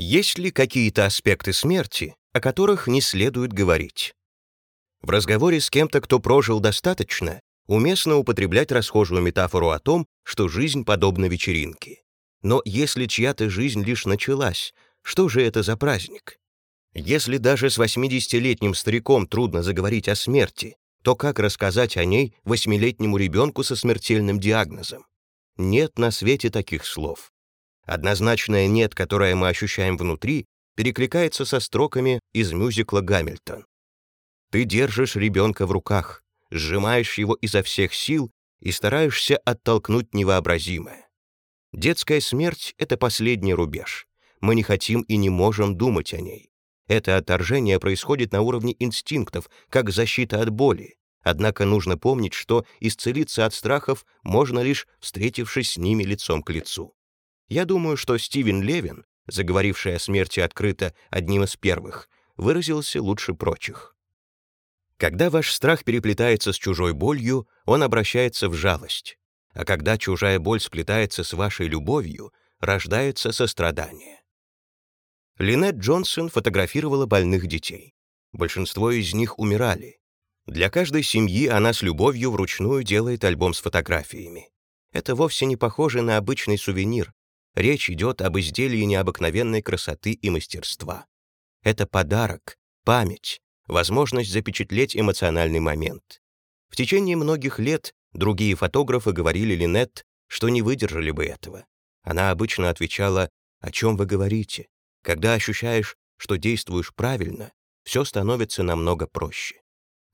Есть ли какие-то аспекты смерти, о которых не следует говорить? В разговоре с кем-то, кто прожил достаточно, уместно употреблять расхожую метафору о том, что жизнь подобна вечеринке. Но если чья-то жизнь лишь началась, что же это за праздник? Если даже с 80-летним стариком трудно заговорить о смерти, то как рассказать о ней восьмилетнему ребенку со смертельным диагнозом? Нет на свете таких слов. Однозначное «нет», которое мы ощущаем внутри, перекликается со строками из мюзикла «Гамильтон». Ты держишь ребенка в руках, сжимаешь его изо всех сил и стараешься оттолкнуть невообразимое. Детская смерть — это последний рубеж. Мы не хотим и не можем думать о ней. Это отторжение происходит на уровне инстинктов, как защита от боли. Однако нужно помнить, что исцелиться от страхов можно лишь встретившись с ними лицом к лицу. Я думаю, что Стивен Левин, заговоривший о смерти открыто одним из первых, выразился лучше прочих. Когда ваш страх переплетается с чужой болью, он обращается в жалость. А когда чужая боль сплетается с вашей любовью, рождается сострадание. Линет Джонсон фотографировала больных детей. Большинство из них умирали. Для каждой семьи она с любовью вручную делает альбом с фотографиями. Это вовсе не похоже на обычный сувенир. Речь идет об изделии необыкновенной красоты и мастерства. Это подарок, память, возможность запечатлеть эмоциональный момент. В течение многих лет другие фотографы говорили Линет, что не выдержали бы этого. Она обычно отвечала «О чем вы говорите? Когда ощущаешь, что действуешь правильно, все становится намного проще.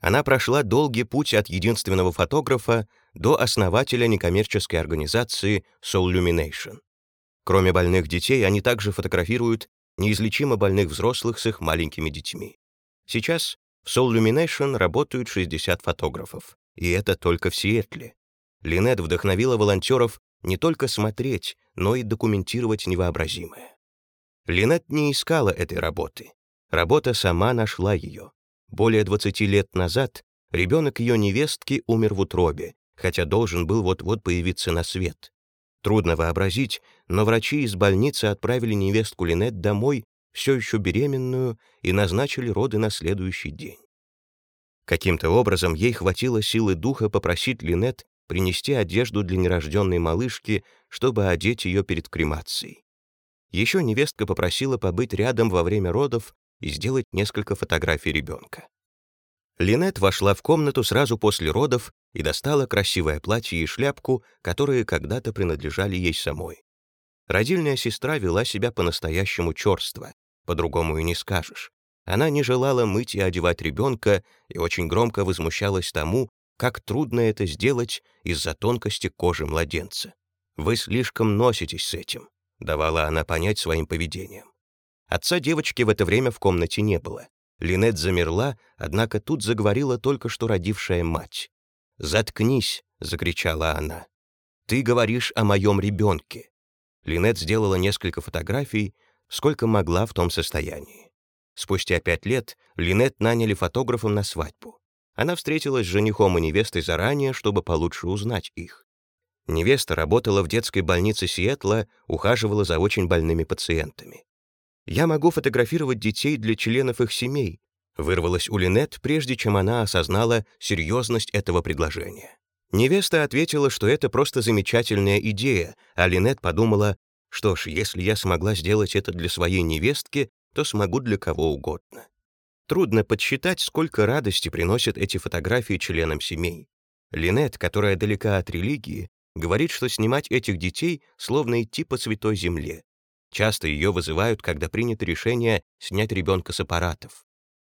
Она прошла долгий путь от единственного фотографа до основателя некоммерческой организации Soul Illumination. Кроме больных детей, они также фотографируют неизлечимо больных взрослых с их маленькими детьми. Сейчас в Soul Illumination работают 60 фотографов, и это только в Сиэтле. Линет вдохновила волонтеров не только смотреть, но и документировать невообразимое. Линет не искала этой работы. Работа сама нашла ее. Более 20 лет назад ребенок ее невестки умер в утробе, хотя должен был вот-вот появиться на свет. Трудно вообразить, но врачи из больницы отправили невестку Линет домой, все еще беременную, и назначили роды на следующий день. Каким-то образом ей хватило силы духа попросить Линет принести одежду для нерожденной малышки, чтобы одеть ее перед кремацией. Еще невестка попросила побыть рядом во время родов и сделать несколько фотографий ребенка. Линет вошла в комнату сразу после родов и достала красивое платье и шляпку, которые когда-то принадлежали ей самой. Родильная сестра вела себя по-настоящему черство, по-другому и не скажешь. Она не желала мыть и одевать ребенка и очень громко возмущалась тому, как трудно это сделать из-за тонкости кожи младенца. Вы слишком носитесь с этим давала она понять своим поведением. Отца девочки в это время в комнате не было. Линет замерла, однако тут заговорила только что родившая мать. «Заткнись!» — закричала она. «Ты говоришь о моем ребенке!» Линет сделала несколько фотографий, сколько могла в том состоянии. Спустя пять лет Линет наняли фотографом на свадьбу. Она встретилась с женихом и невестой заранее, чтобы получше узнать их. Невеста работала в детской больнице Сиэтла, ухаживала за очень больными пациентами. «Я могу фотографировать детей для членов их семей», вырвалась у Линет, прежде чем она осознала серьезность этого предложения. Невеста ответила, что это просто замечательная идея, а Линет подумала, что ж, если я смогла сделать это для своей невестки, то смогу для кого угодно. Трудно подсчитать, сколько радости приносят эти фотографии членам семей. Линет, которая далека от религии, говорит, что снимать этих детей словно идти по святой земле. Часто ее вызывают, когда принято решение снять ребенка с аппаратов.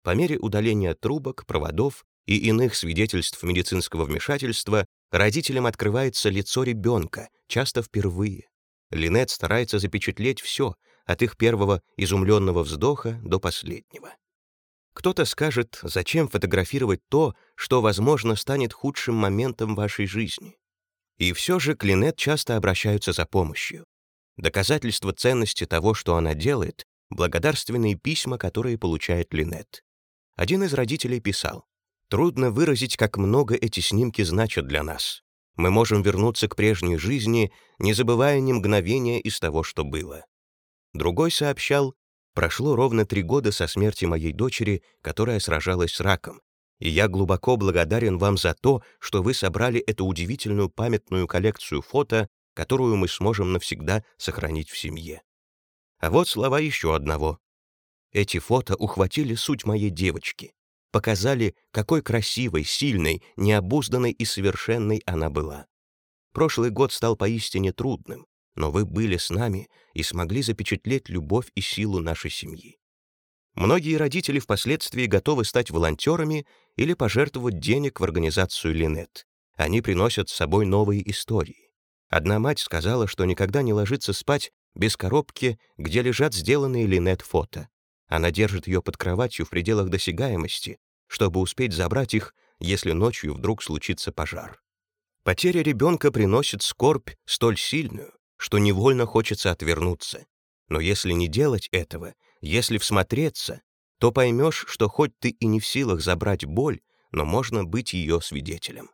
По мере удаления трубок, проводов и иных свидетельств медицинского вмешательства родителям открывается лицо ребенка, часто впервые. Линет старается запечатлеть все, от их первого изумленного вздоха до последнего. Кто-то скажет, зачем фотографировать то, что, возможно, станет худшим моментом вашей жизни. И все же к Линет часто обращаются за помощью. Доказательство ценности того, что она делает, благодарственные письма, которые получает Линет. Один из родителей писал, «Трудно выразить, как много эти снимки значат для нас. Мы можем вернуться к прежней жизни, не забывая ни мгновения из того, что было». Другой сообщал, Прошло ровно три года со смерти моей дочери, которая сражалась с раком, и я глубоко благодарен вам за то, что вы собрали эту удивительную памятную коллекцию фото, которую мы сможем навсегда сохранить в семье. А вот слова еще одного. Эти фото ухватили суть моей девочки, показали, какой красивой, сильной, необузданной и совершенной она была. Прошлый год стал поистине трудным, но вы были с нами и смогли запечатлеть любовь и силу нашей семьи. Многие родители впоследствии готовы стать волонтерами или пожертвовать денег в организацию Линет. Они приносят с собой новые истории. Одна мать сказала, что никогда не ложится спать без коробки, где лежат сделанные Линет фото. Она держит ее под кроватью в пределах досягаемости, чтобы успеть забрать их, если ночью вдруг случится пожар. Потеря ребенка приносит скорбь столь сильную, что невольно хочется отвернуться. Но если не делать этого, если всмотреться, то поймешь, что хоть ты и не в силах забрать боль, но можно быть ее свидетелем.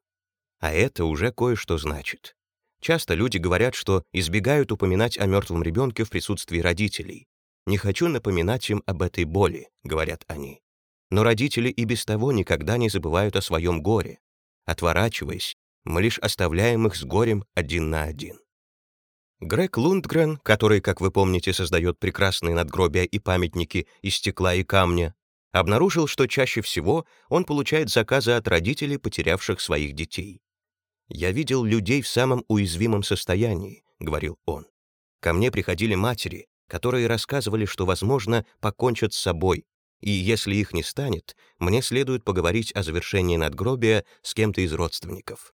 А это уже кое-что значит. Часто люди говорят, что избегают упоминать о мертвом ребенке в присутствии родителей. «Не хочу напоминать им об этой боли», — говорят они. Но родители и без того никогда не забывают о своем горе. Отворачиваясь, мы лишь оставляем их с горем один на один. Грег Лундгрен, который, как вы помните, создает прекрасные надгробия и памятники из стекла и камня, обнаружил, что чаще всего он получает заказы от родителей, потерявших своих детей. «Я видел людей в самом уязвимом состоянии», — говорил он. «Ко мне приходили матери, которые рассказывали, что, возможно, покончат с собой, и если их не станет, мне следует поговорить о завершении надгробия с кем-то из родственников.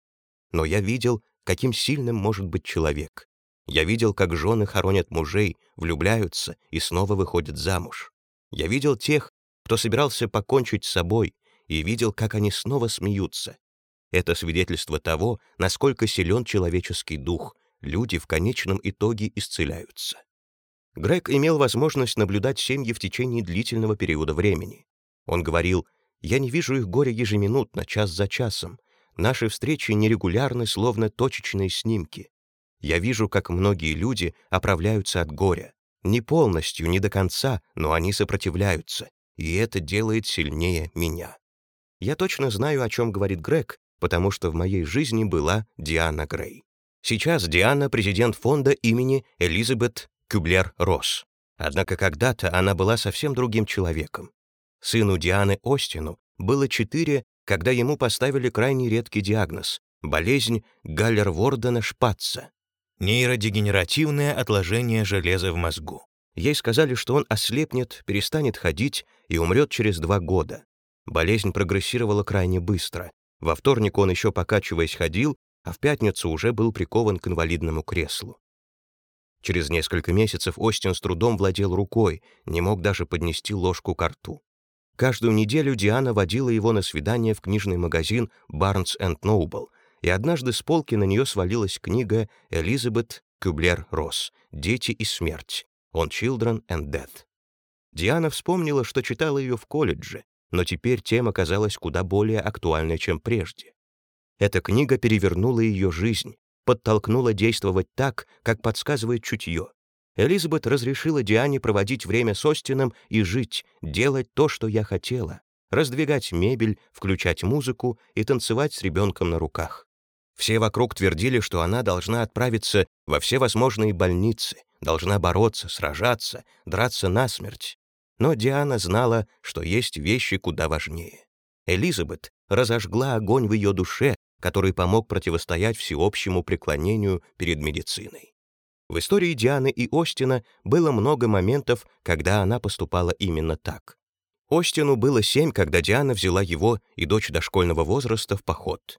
Но я видел, каким сильным может быть человек, я видел, как жены хоронят мужей, влюбляются и снова выходят замуж. Я видел тех, кто собирался покончить с собой, и видел, как они снова смеются. Это свидетельство того, насколько силен человеческий дух, люди в конечном итоге исцеляются. Грег имел возможность наблюдать семьи в течение длительного периода времени. Он говорил, «Я не вижу их горя ежеминутно, час за часом. Наши встречи нерегулярны, словно точечные снимки. Я вижу, как многие люди оправляются от горя. Не полностью, не до конца, но они сопротивляются, и это делает сильнее меня. Я точно знаю, о чем говорит Грег, потому что в моей жизни была Диана Грей. Сейчас Диана — президент фонда имени Элизабет Кюблер-Росс. Однако когда-то она была совсем другим человеком. Сыну Дианы Остину было четыре, когда ему поставили крайне редкий диагноз — болезнь Галлер-Вордена-Шпатца. Нейродегенеративное отложение железа в мозгу. Ей сказали, что он ослепнет, перестанет ходить и умрет через два года. Болезнь прогрессировала крайне быстро. Во вторник он еще покачиваясь ходил, а в пятницу уже был прикован к инвалидному креслу. Через несколько месяцев Остин с трудом владел рукой, не мог даже поднести ложку к рту. Каждую неделю Диана водила его на свидание в книжный магазин Barnes Noble, и однажды с полки на нее свалилась книга Элизабет Кюблер-Росс «Дети и смерть» «On Children and Death». Диана вспомнила, что читала ее в колледже, но теперь тема казалась куда более актуальной, чем прежде. Эта книга перевернула ее жизнь, подтолкнула действовать так, как подсказывает чутье. Элизабет разрешила Диане проводить время с Остином и жить, делать то, что я хотела, раздвигать мебель, включать музыку и танцевать с ребенком на руках. Все вокруг твердили, что она должна отправиться во все возможные больницы, должна бороться, сражаться, драться насмерть. Но Диана знала, что есть вещи куда важнее. Элизабет разожгла огонь в ее душе, который помог противостоять всеобщему преклонению перед медициной. В истории Дианы и Остина было много моментов, когда она поступала именно так. Остину было семь, когда Диана взяла его и дочь дошкольного возраста в поход.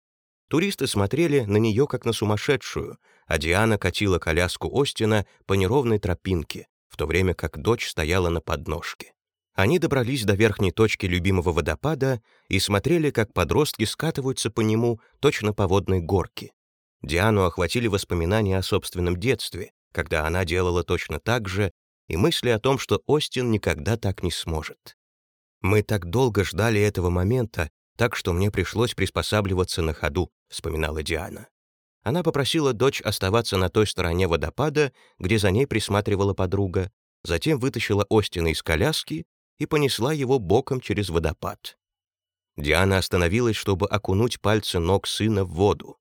Туристы смотрели на нее как на сумасшедшую, а Диана катила коляску Остина по неровной тропинке, в то время как дочь стояла на подножке. Они добрались до верхней точки любимого водопада и смотрели, как подростки скатываются по нему точно по водной горке. Диану охватили воспоминания о собственном детстве, когда она делала точно так же, и мысли о том, что Остин никогда так не сможет. «Мы так долго ждали этого момента, так что мне пришлось приспосабливаться на ходу», — вспоминала Диана. Она попросила дочь оставаться на той стороне водопада, где за ней присматривала подруга, затем вытащила Остина из коляски и понесла его боком через водопад. Диана остановилась, чтобы окунуть пальцы ног сына в воду.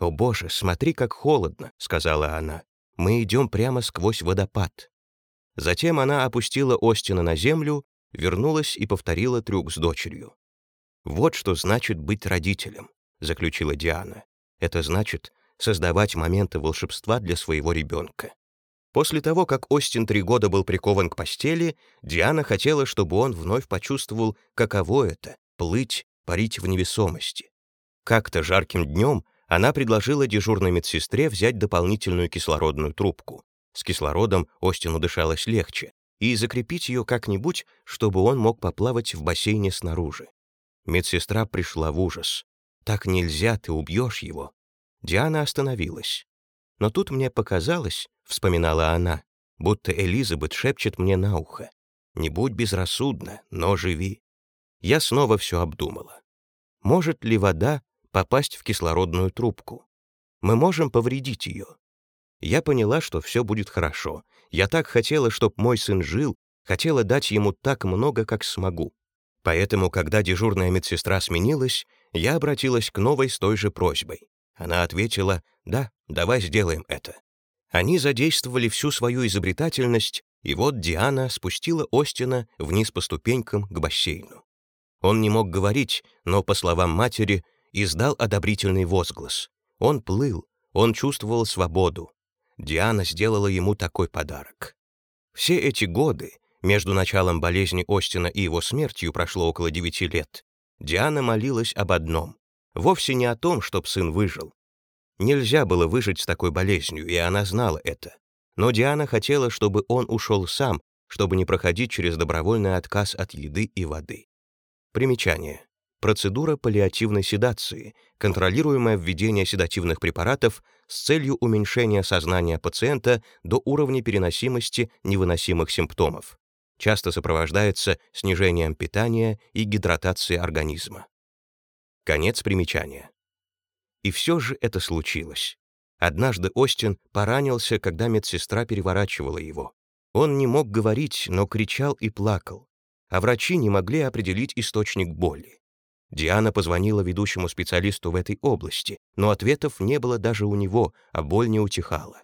«О боже, смотри, как холодно», — сказала она. «Мы идем прямо сквозь водопад». Затем она опустила Остина на землю, вернулась и повторила трюк с дочерью. «Вот что значит быть родителем», — заключила Диана. «Это значит создавать моменты волшебства для своего ребенка». После того, как Остин три года был прикован к постели, Диана хотела, чтобы он вновь почувствовал, каково это — плыть, парить в невесомости. Как-то жарким днем она предложила дежурной медсестре взять дополнительную кислородную трубку. С кислородом Остину дышалось легче, и закрепить ее как-нибудь, чтобы он мог поплавать в бассейне снаружи. Медсестра пришла в ужас. «Так нельзя, ты убьешь его». Диана остановилась. Но тут мне показалось, вспоминала она, будто Элизабет шепчет мне на ухо. «Не будь безрассудна, но живи». Я снова все обдумала. Может ли вода попасть в кислородную трубку? Мы можем повредить ее. Я поняла, что все будет хорошо. Я так хотела, чтобы мой сын жил, хотела дать ему так много, как смогу. Поэтому, когда дежурная медсестра сменилась, я обратилась к новой с той же просьбой. Она ответила, «Да, давай сделаем это». Они задействовали всю свою изобретательность, и вот Диана спустила Остина вниз по ступенькам к бассейну. Он не мог говорить, но, по словам матери, издал одобрительный возглас. Он плыл, он чувствовал свободу. Диана сделала ему такой подарок. Все эти годы, между началом болезни Остина и его смертью прошло около девяти лет, Диана молилась об одном — вовсе не о том, чтоб сын выжил, Нельзя было выжить с такой болезнью, и она знала это. Но Диана хотела, чтобы он ушел сам, чтобы не проходить через добровольный отказ от еды и воды. Примечание. Процедура паллиативной седации, контролируемое введение седативных препаратов с целью уменьшения сознания пациента до уровня переносимости невыносимых симптомов. Часто сопровождается снижением питания и гидратацией организма. Конец примечания. И все же это случилось. Однажды Остин поранился, когда медсестра переворачивала его. Он не мог говорить, но кричал и плакал, а врачи не могли определить источник боли. Диана позвонила ведущему специалисту в этой области, но ответов не было даже у него, а боль не утихала.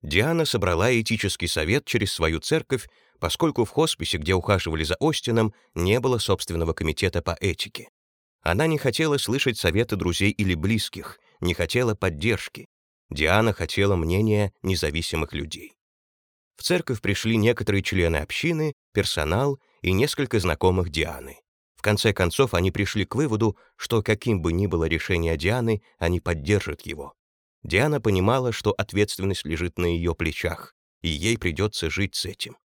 Диана собрала этический совет через свою церковь, поскольку в хосписе, где ухаживали за Остином, не было собственного комитета по этике. Она не хотела слышать советы друзей или близких, не хотела поддержки. Диана хотела мнения независимых людей. В церковь пришли некоторые члены общины, персонал и несколько знакомых Дианы. В конце концов, они пришли к выводу, что каким бы ни было решение Дианы, они поддержат его. Диана понимала, что ответственность лежит на ее плечах, и ей придется жить с этим.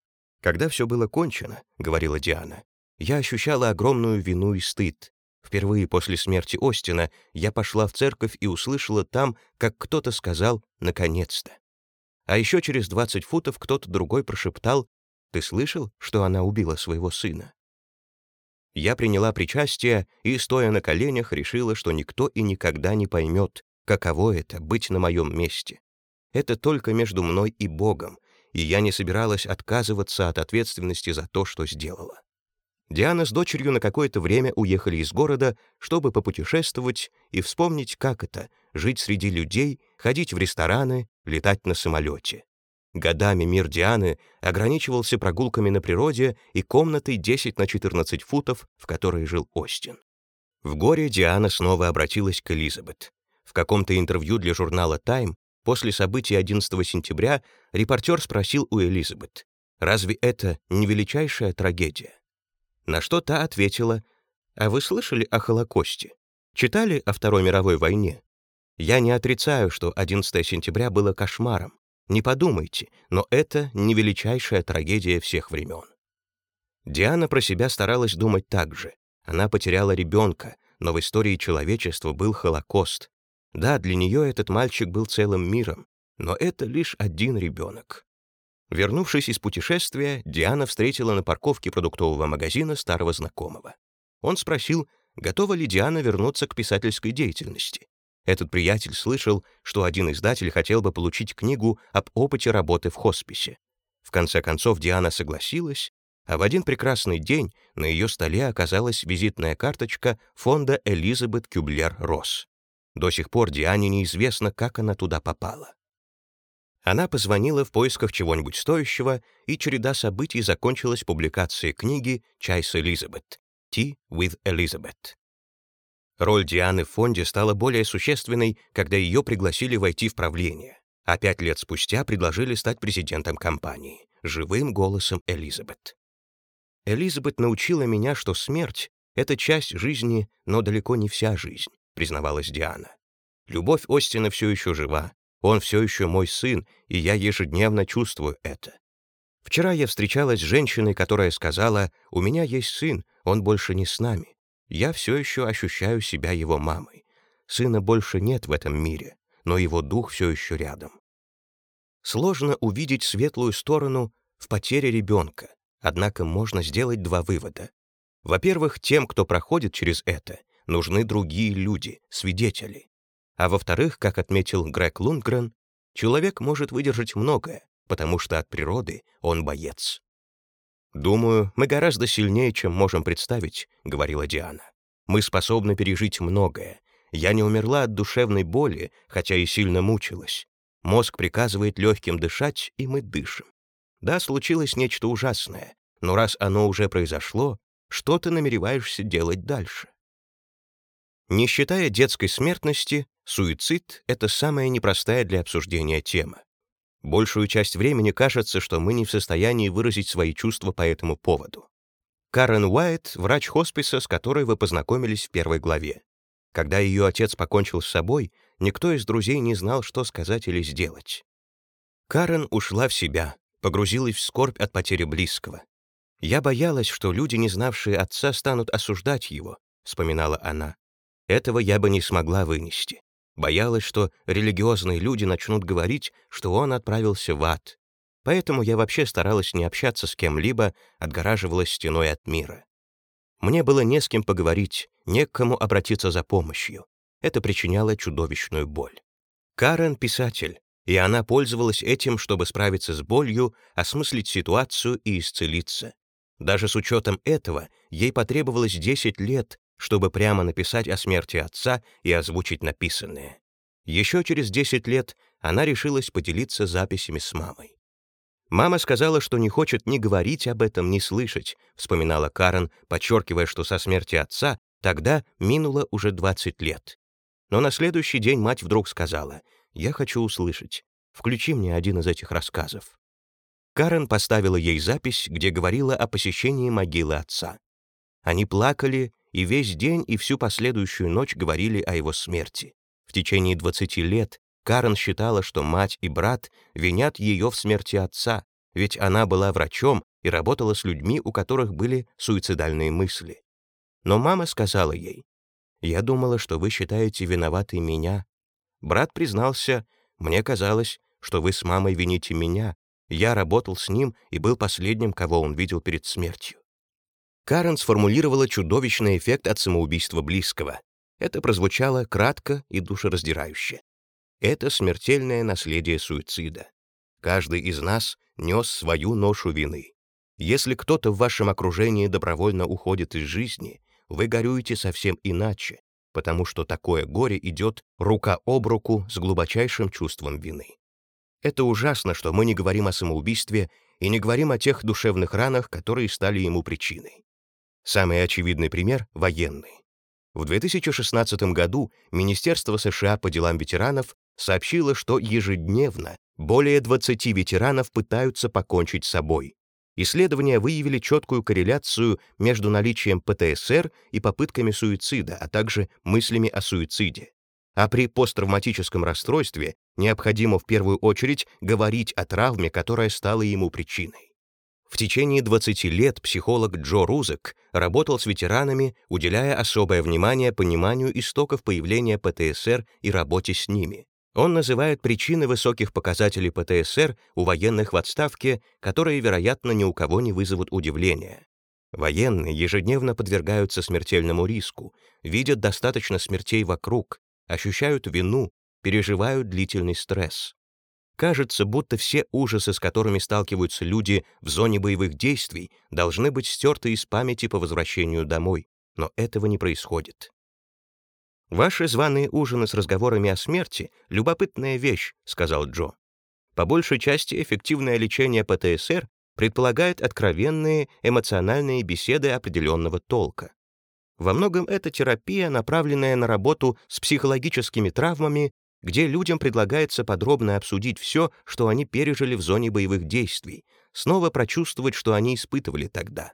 «Когда все было кончено», — говорила Диана, — «я ощущала огромную вину и стыд, Впервые после смерти Остина я пошла в церковь и услышала там, как кто-то сказал «наконец-то». А еще через 20 футов кто-то другой прошептал «Ты слышал, что она убила своего сына?» Я приняла причастие и, стоя на коленях, решила, что никто и никогда не поймет, каково это — быть на моем месте. Это только между мной и Богом, и я не собиралась отказываться от ответственности за то, что сделала. Диана с дочерью на какое-то время уехали из города, чтобы попутешествовать и вспомнить, как это — жить среди людей, ходить в рестораны, летать на самолете. Годами мир Дианы ограничивался прогулками на природе и комнатой 10 на 14 футов, в которой жил Остин. В горе Диана снова обратилась к Элизабет. В каком-то интервью для журнала Time после событий 11 сентября репортер спросил у Элизабет, «Разве это не величайшая трагедия?» На что та ответила, «А вы слышали о Холокосте? Читали о Второй мировой войне? Я не отрицаю, что 11 сентября было кошмаром. Не подумайте, но это не величайшая трагедия всех времен». Диана про себя старалась думать так же. Она потеряла ребенка, но в истории человечества был Холокост. Да, для нее этот мальчик был целым миром, но это лишь один ребенок. Вернувшись из путешествия, Диана встретила на парковке продуктового магазина старого знакомого. Он спросил, готова ли Диана вернуться к писательской деятельности. Этот приятель слышал, что один издатель хотел бы получить книгу об опыте работы в хосписе. В конце концов Диана согласилась, а в один прекрасный день на ее столе оказалась визитная карточка фонда Элизабет Кюблер-Росс. До сих пор Диане неизвестно, как она туда попала. Она позвонила в поисках чего-нибудь стоящего, и череда событий закончилась публикацией книги «Чай с Элизабет» «Tea with Elizabeth». Роль Дианы в фонде стала более существенной, когда ее пригласили войти в правление, а пять лет спустя предложили стать президентом компании, живым голосом Элизабет. «Элизабет научила меня, что смерть — это часть жизни, но далеко не вся жизнь», — признавалась Диана. «Любовь Остина все еще жива, он все еще мой сын, и я ежедневно чувствую это. Вчера я встречалась с женщиной, которая сказала, «У меня есть сын, он больше не с нами. Я все еще ощущаю себя его мамой. Сына больше нет в этом мире, но его дух все еще рядом». Сложно увидеть светлую сторону в потере ребенка, однако можно сделать два вывода. Во-первых, тем, кто проходит через это, нужны другие люди, свидетели. А во-вторых, как отметил Грег Лундгрен, человек может выдержать многое, потому что от природы он боец. «Думаю, мы гораздо сильнее, чем можем представить», — говорила Диана. «Мы способны пережить многое. Я не умерла от душевной боли, хотя и сильно мучилась. Мозг приказывает легким дышать, и мы дышим. Да, случилось нечто ужасное, но раз оно уже произошло, что ты намереваешься делать дальше? Не считая детской смертности, суицид — это самая непростая для обсуждения тема. Большую часть времени кажется, что мы не в состоянии выразить свои чувства по этому поводу. Карен Уайт — врач хосписа, с которой вы познакомились в первой главе. Когда ее отец покончил с собой, никто из друзей не знал, что сказать или сделать. Карен ушла в себя, погрузилась в скорбь от потери близкого. «Я боялась, что люди, не знавшие отца, станут осуждать его», — вспоминала она. Этого я бы не смогла вынести. Боялась, что религиозные люди начнут говорить, что он отправился в ад. Поэтому я вообще старалась не общаться с кем-либо, отгораживалась стеной от мира. Мне было не с кем поговорить, не к кому обратиться за помощью. Это причиняло чудовищную боль. Карен — писатель, и она пользовалась этим, чтобы справиться с болью, осмыслить ситуацию и исцелиться. Даже с учетом этого ей потребовалось 10 лет, чтобы прямо написать о смерти отца и озвучить написанное. Еще через 10 лет она решилась поделиться записями с мамой. «Мама сказала, что не хочет ни говорить об этом, ни слышать», вспоминала Карен, подчеркивая, что со смерти отца тогда минуло уже 20 лет. Но на следующий день мать вдруг сказала, «Я хочу услышать. Включи мне один из этих рассказов». Карен поставила ей запись, где говорила о посещении могилы отца. Они плакали и весь день и всю последующую ночь говорили о его смерти. В течение 20 лет Карен считала, что мать и брат винят ее в смерти отца, ведь она была врачом и работала с людьми, у которых были суицидальные мысли. Но мама сказала ей, «Я думала, что вы считаете виноватой меня». Брат признался, «Мне казалось, что вы с мамой вините меня. Я работал с ним и был последним, кого он видел перед смертью». Карен сформулировала чудовищный эффект от самоубийства близкого. Это прозвучало кратко и душераздирающе. Это смертельное наследие суицида. Каждый из нас нес свою ношу вины. Если кто-то в вашем окружении добровольно уходит из жизни, вы горюете совсем иначе, потому что такое горе идет рука об руку с глубочайшим чувством вины. Это ужасно, что мы не говорим о самоубийстве и не говорим о тех душевных ранах, которые стали ему причиной. Самый очевидный пример — военный. В 2016 году Министерство США по делам ветеранов сообщило, что ежедневно более 20 ветеранов пытаются покончить с собой. Исследования выявили четкую корреляцию между наличием ПТСР и попытками суицида, а также мыслями о суициде. А при посттравматическом расстройстве необходимо в первую очередь говорить о травме, которая стала ему причиной. В течение 20 лет психолог Джо Рузек работал с ветеранами, уделяя особое внимание пониманию истоков появления ПТСР и работе с ними. Он называет причины высоких показателей ПТСР у военных в отставке, которые, вероятно, ни у кого не вызовут удивления. Военные ежедневно подвергаются смертельному риску, видят достаточно смертей вокруг, ощущают вину, переживают длительный стресс. Кажется, будто все ужасы, с которыми сталкиваются люди в зоне боевых действий, должны быть стерты из памяти по возвращению домой, но этого не происходит. «Ваши званые ужины с разговорами о смерти — любопытная вещь», — сказал Джо. «По большей части эффективное лечение ПТСР предполагает откровенные эмоциональные беседы определенного толка. Во многом это терапия, направленная на работу с психологическими травмами где людям предлагается подробно обсудить все, что они пережили в зоне боевых действий, снова прочувствовать, что они испытывали тогда.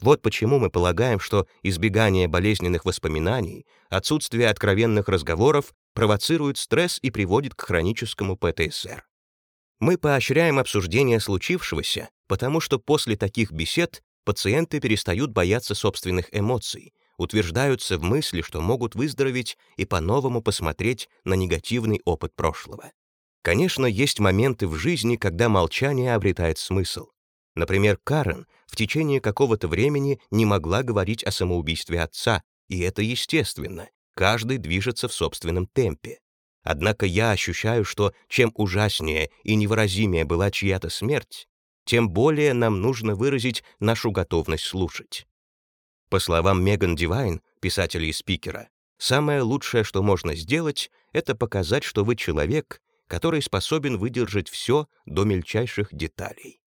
Вот почему мы полагаем, что избегание болезненных воспоминаний, отсутствие откровенных разговоров провоцирует стресс и приводит к хроническому ПТСР. Мы поощряем обсуждение случившегося, потому что после таких бесед пациенты перестают бояться собственных эмоций, утверждаются в мысли, что могут выздороветь и по-новому посмотреть на негативный опыт прошлого. Конечно, есть моменты в жизни, когда молчание обретает смысл. Например, Карен в течение какого-то времени не могла говорить о самоубийстве отца, и это естественно, каждый движется в собственном темпе. Однако я ощущаю, что чем ужаснее и невыразимее была чья-то смерть, тем более нам нужно выразить нашу готовность слушать. По словам Меган Дивайн, писателя и спикера, самое лучшее, что можно сделать, это показать, что вы человек, который способен выдержать все до мельчайших деталей.